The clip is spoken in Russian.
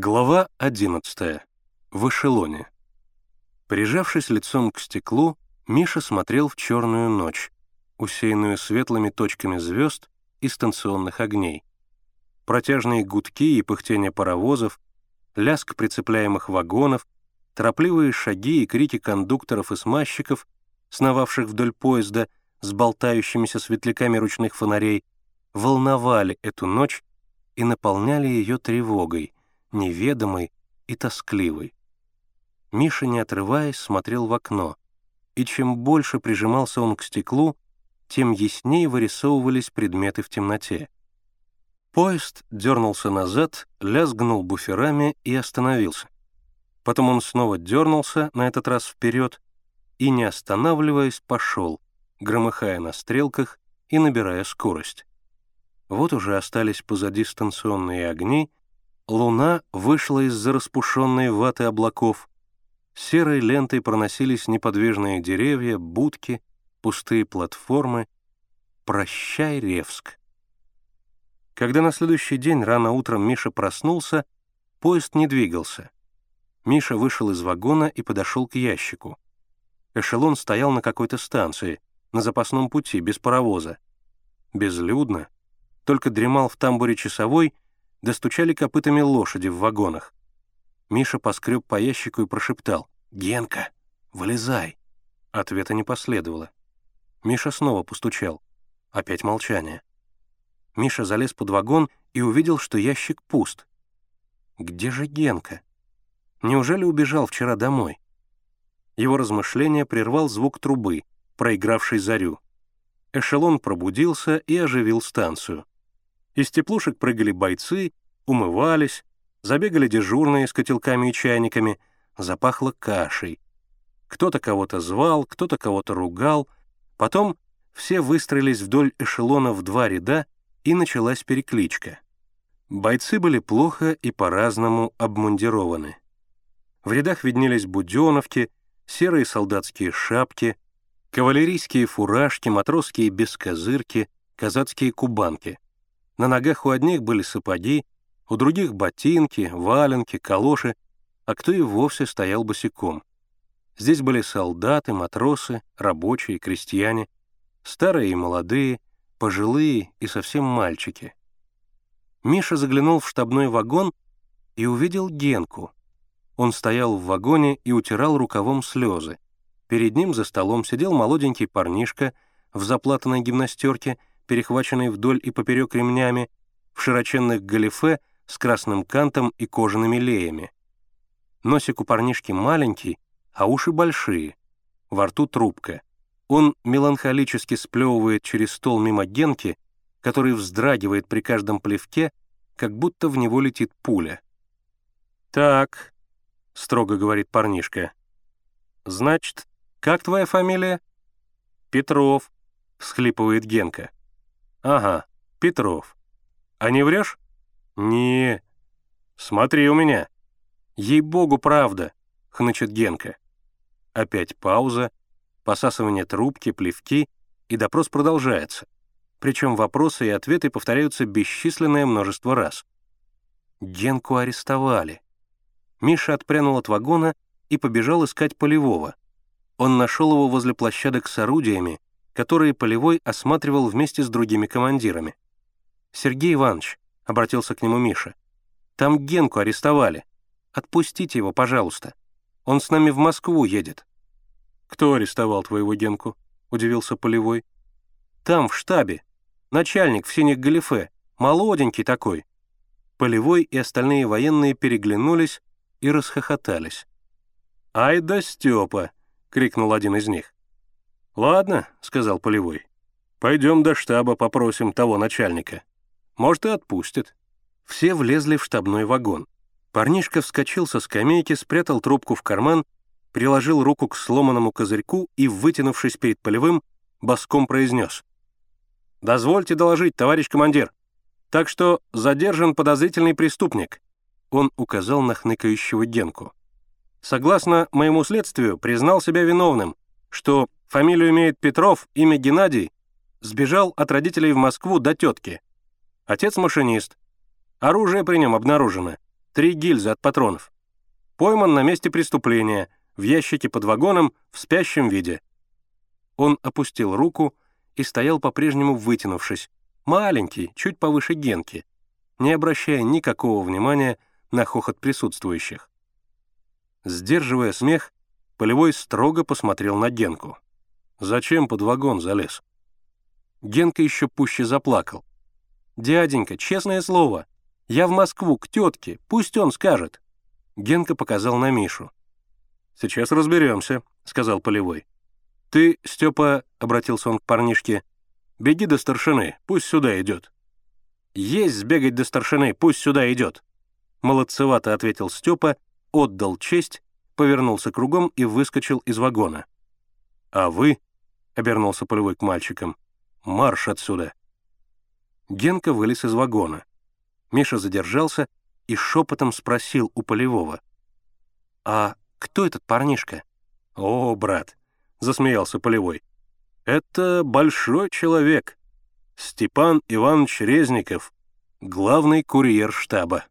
Глава 11. В эшелоне. Прижавшись лицом к стеклу, Миша смотрел в черную ночь, усеянную светлыми точками звезд и станционных огней. Протяжные гудки и пыхтение паровозов, лязг прицепляемых вагонов, торопливые шаги и крики кондукторов и смазчиков, сновавших вдоль поезда с болтающимися светляками ручных фонарей, волновали эту ночь и наполняли ее тревогой, неведомой и тоскливой. Миша, не отрываясь, смотрел в окно, и чем больше прижимался он к стеклу, тем яснее вырисовывались предметы в темноте. Поезд дернулся назад, лязгнул буферами и остановился. Потом он снова дернулся, на этот раз вперед, и, не останавливаясь, пошел, громыхая на стрелках и набирая скорость. Вот уже остались позади станционные огни, луна вышла из-за распушенной ваты облаков, серой лентой проносились неподвижные деревья, будки, пустые платформы. «Прощай, Ревск!» Когда на следующий день рано утром Миша проснулся, поезд не двигался. Миша вышел из вагона и подошел к ящику. Эшелон стоял на какой-то станции, на запасном пути, без паровоза. Безлюдно, только дремал в тамбуре часовой, достучали копытами лошади в вагонах. Миша поскреб по ящику и прошептал «Генка, вылезай!» Ответа не последовало. Миша снова постучал. Опять молчание. Миша залез под вагон и увидел, что ящик пуст. Где же Генка? Неужели убежал вчера домой? Его размышления прервал звук трубы, проигравшей зарю. Эшелон пробудился и оживил станцию. Из теплушек прыгали бойцы, умывались, забегали дежурные с котелками и чайниками, запахло кашей. Кто-то кого-то звал, кто-то кого-то ругал. Потом все выстроились вдоль эшелона в два ряда, и началась перекличка. Бойцы были плохо и по-разному обмундированы. В рядах виднелись буденовки, серые солдатские шапки, кавалерийские фуражки, матросские бескозырки, казацкие кубанки — на ногах у одних были сапоги, у других — ботинки, валенки, калоши, а кто и вовсе стоял босиком. Здесь были солдаты, матросы, рабочие, крестьяне, старые и молодые, пожилые и совсем мальчики. Миша заглянул в штабной вагон и увидел Генку. Он стоял в вагоне и утирал рукавом слезы. Перед ним за столом сидел молоденький парнишка в заплатанной гимнастерке перехваченный вдоль и поперек ремнями, в широченных галифе с красным кантом и кожаными леями. Носик у парнишки маленький, а уши большие, во рту трубка. Он меланхолически сплевывает через стол мимо Генки, который вздрагивает при каждом плевке, как будто в него летит пуля. «Так», — строго говорит парнишка, — «значит, как твоя фамилия?» «Петров», — всхлипывает Генка. «Ага, Петров. А не врешь?» «Не. Смотри у меня». «Ей-богу, правда», — хнычет Генка. Опять пауза, посасывание трубки, плевки, и допрос продолжается. Причем вопросы и ответы повторяются бесчисленное множество раз. Генку арестовали. Миша отпрянул от вагона и побежал искать полевого. Он нашел его возле площадок с орудиями, которые Полевой осматривал вместе с другими командирами. «Сергей Иванович», — обратился к нему Миша, — «там Генку арестовали. Отпустите его, пожалуйста. Он с нами в Москву едет». «Кто арестовал твоего Генку?» — удивился Полевой. «Там, в штабе. Начальник в синих галифе. Молоденький такой». Полевой и остальные военные переглянулись и расхохотались. «Ай да Степа!» — крикнул один из них. «Ладно», — сказал Полевой. «Пойдем до штаба попросим того начальника. Может, и отпустит». Все влезли в штабной вагон. Парнишка вскочил со скамейки, спрятал трубку в карман, приложил руку к сломанному козырьку и, вытянувшись перед Полевым, боском произнес. «Дозвольте доложить, товарищ командир. Так что задержан подозрительный преступник». Он указал на хныкающего Генку. «Согласно моему следствию, признал себя виновным, что Фамилию имеет Петров, имя Геннадий. Сбежал от родителей в Москву до тетки. Отец машинист. Оружие при нем обнаружено. Три гильзы от патронов. Пойман на месте преступления, в ящике под вагоном, в спящем виде. Он опустил руку и стоял по-прежнему вытянувшись, маленький, чуть повыше Генки, не обращая никакого внимания на хохот присутствующих. Сдерживая смех, Полевой строго посмотрел на Генку. «Зачем под вагон залез?» Генка еще пуще заплакал. «Дяденька, честное слово, я в Москву, к тетке, пусть он скажет». Генка показал на Мишу. «Сейчас разберемся», — сказал Полевой. «Ты, Степа, — обратился он к парнишке, — беги до старшины, пусть сюда идет». «Есть сбегать до старшины, пусть сюда идет», — молодцевато ответил Степа, отдал честь, повернулся кругом и выскочил из вагона. «А вы?» — обернулся Полевой к мальчикам. «Марш отсюда!» Генка вылез из вагона. Миша задержался и шепотом спросил у Полевого. «А кто этот парнишка?» «О, брат!» — засмеялся Полевой. «Это большой человек. Степан Иванович Резников, главный курьер штаба».